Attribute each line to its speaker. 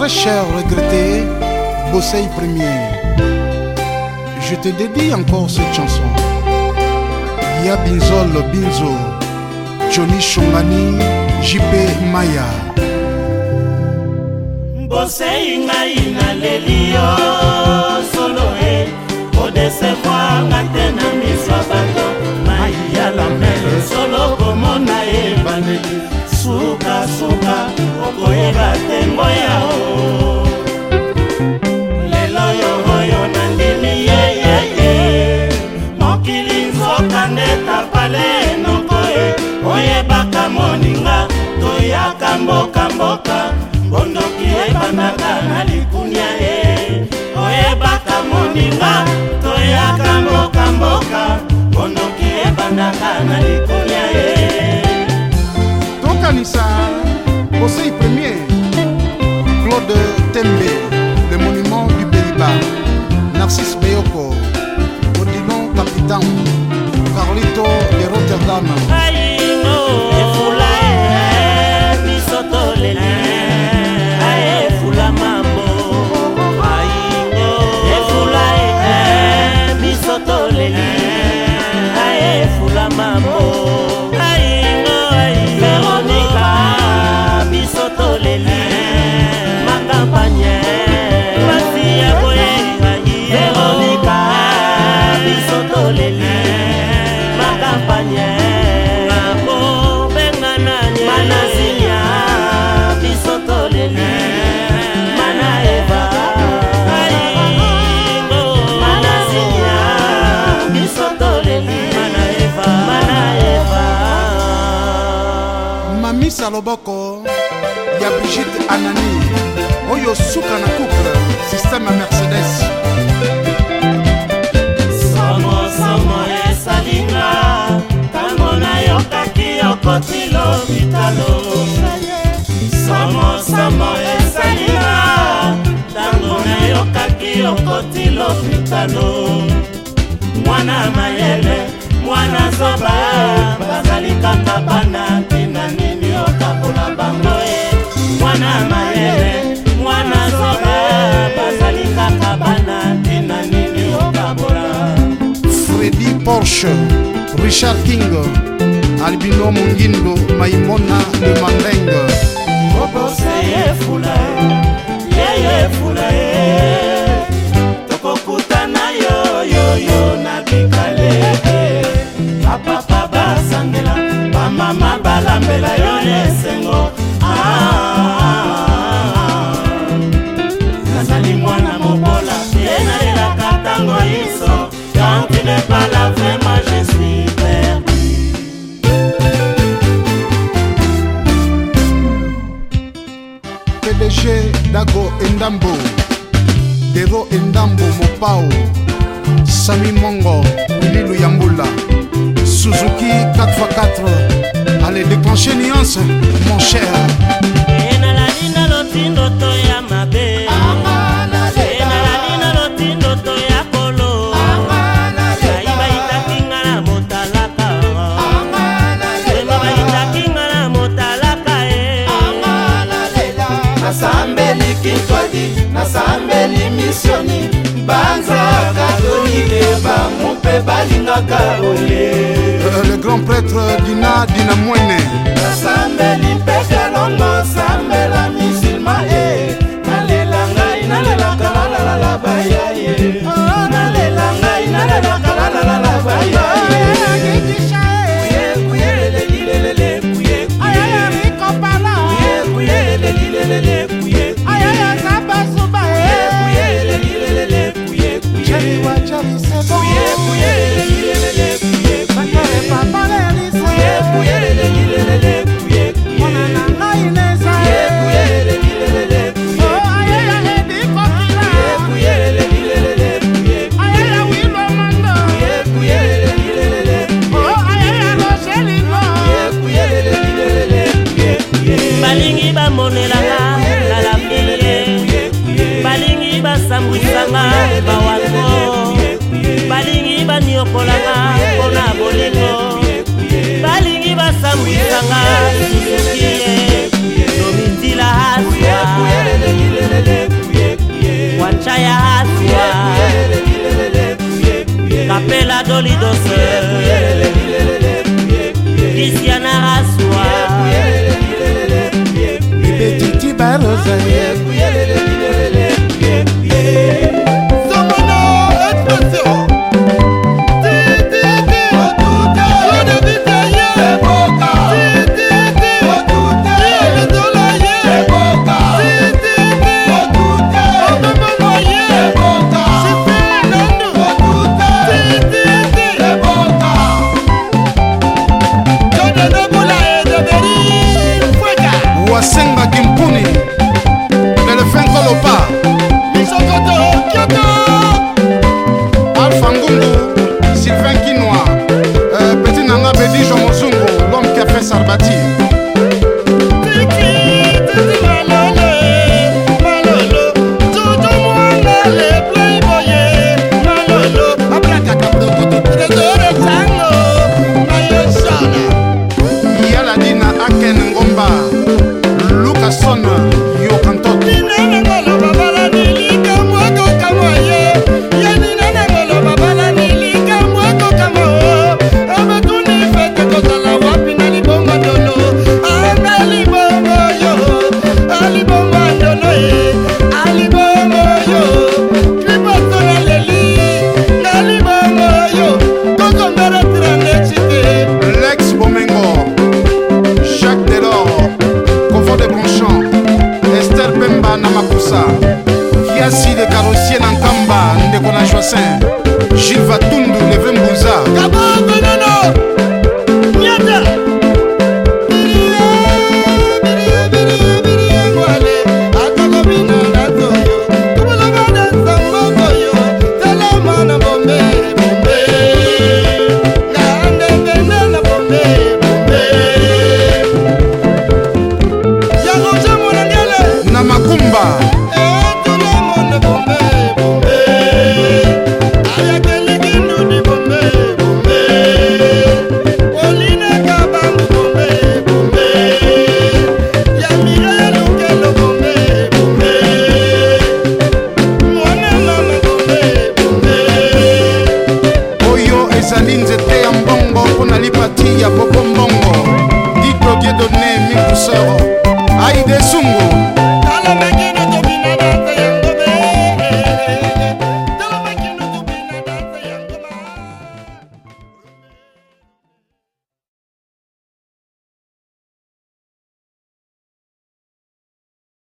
Speaker 1: très cher regretté, Bosseille Premier, je te dédie encore cette chanson. Ya Binzol Binzo, Johnny Choumani JP Maya.
Speaker 2: Bosseille ngai Lélio, lelio solo e, odesekwa ngate na miswa bato, Maya la mele solo komona e
Speaker 1: organizar. kopesa loboko ya brigide anani oyo suka na couple systeme ya mercedes
Speaker 2: somosomo esalinga ntango nayokaki okoti lobitalo somosomo esalinga ntango nayokaki okoti lobitalo mwana mayele mwana zoba bazali kaka bana tinani basakola bango e mwana mayele mwana zoba bazali kaka bana tina nini okabola
Speaker 1: fredi porsche richard king albino mongindo maimona lemandeng pdg dago endambo dero endambo mopao sami mongo wililu ya mbula suzuki 4x4 allez déclencher
Speaker 2: nuance mon cher nasambeli kitwadi nasambeli misioni banza katolike bango mpe
Speaker 1: balingaka oye le grand prêtre dina dina mwene
Speaker 2: nasambeli mpekelongo sambela misilma e eh. nalela ngai nalelaka lalalala bayaye nalela ngai nalelaka lalalala bayaye lele kuye kuye lele lele kuye balingi bamonelanga na lafie balingi basambwisanga bawango balingi baniokolanga mpona bolingo balingi basambwisanga suzuki
Speaker 1: wasengaki mpuni Listen.